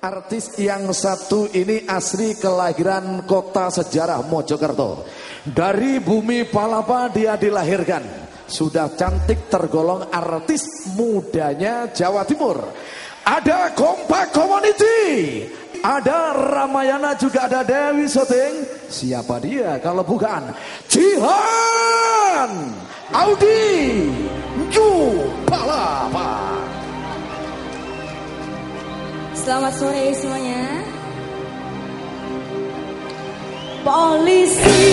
Artis yang satu ini asli kelahiran kota sejarah Mojokerto. Dari bumi Palapa dia dilahirkan. Sudah cantik tergolong artis mudanya Jawa Timur. Ada Kompak Community. Ada Ramayana juga ada Dewi Soting. Siapa dia kalau bukan Jihan Audi Ju Selamat sore semuanya. Polisi,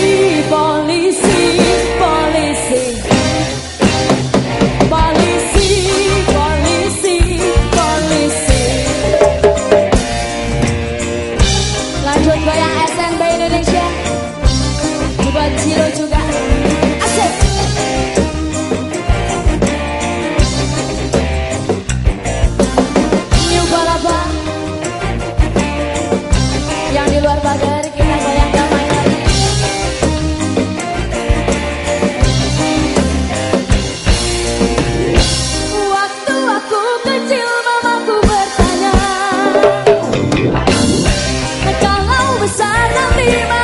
You.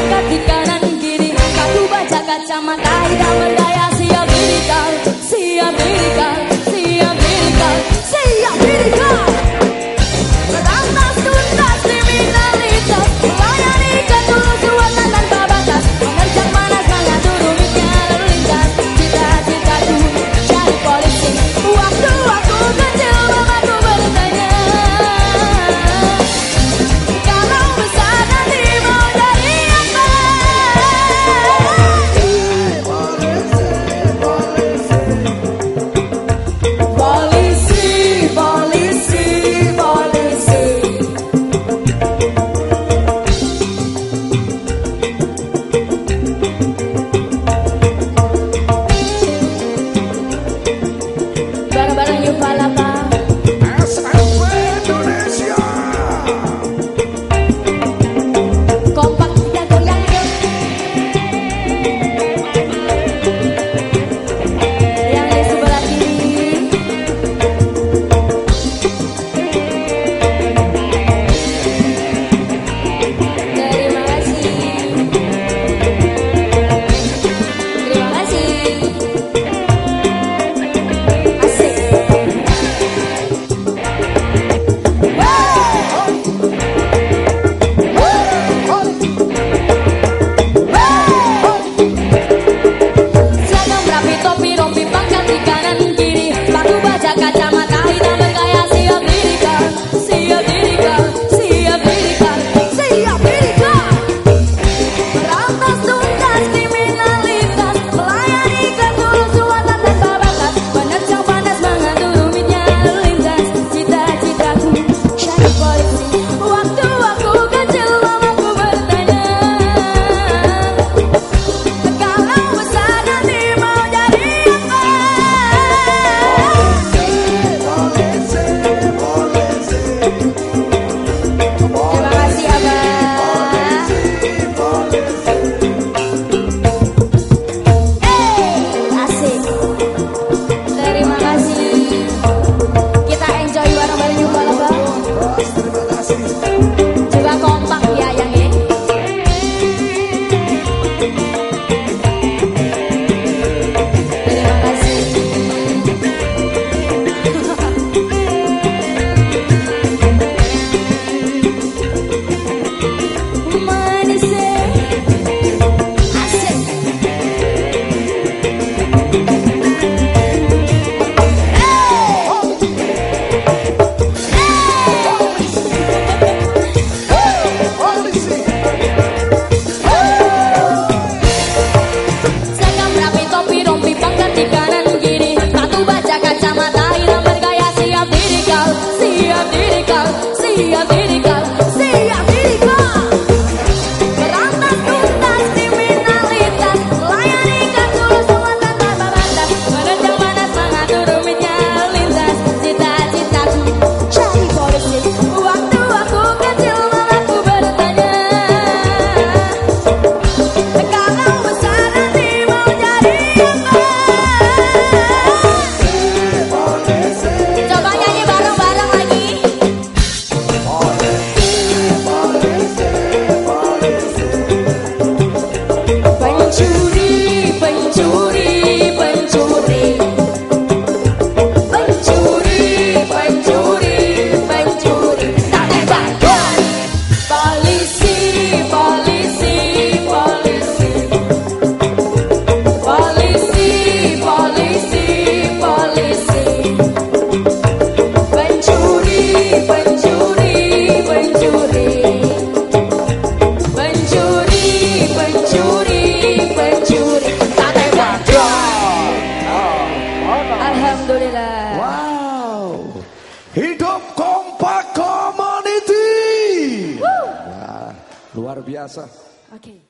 Rompi pangkat di kanan kiri. Kadu baca kacamata hitam berdaya siap dirikan Siap dirikan, Bareng-bareng yuk palapa Biasa. Okay.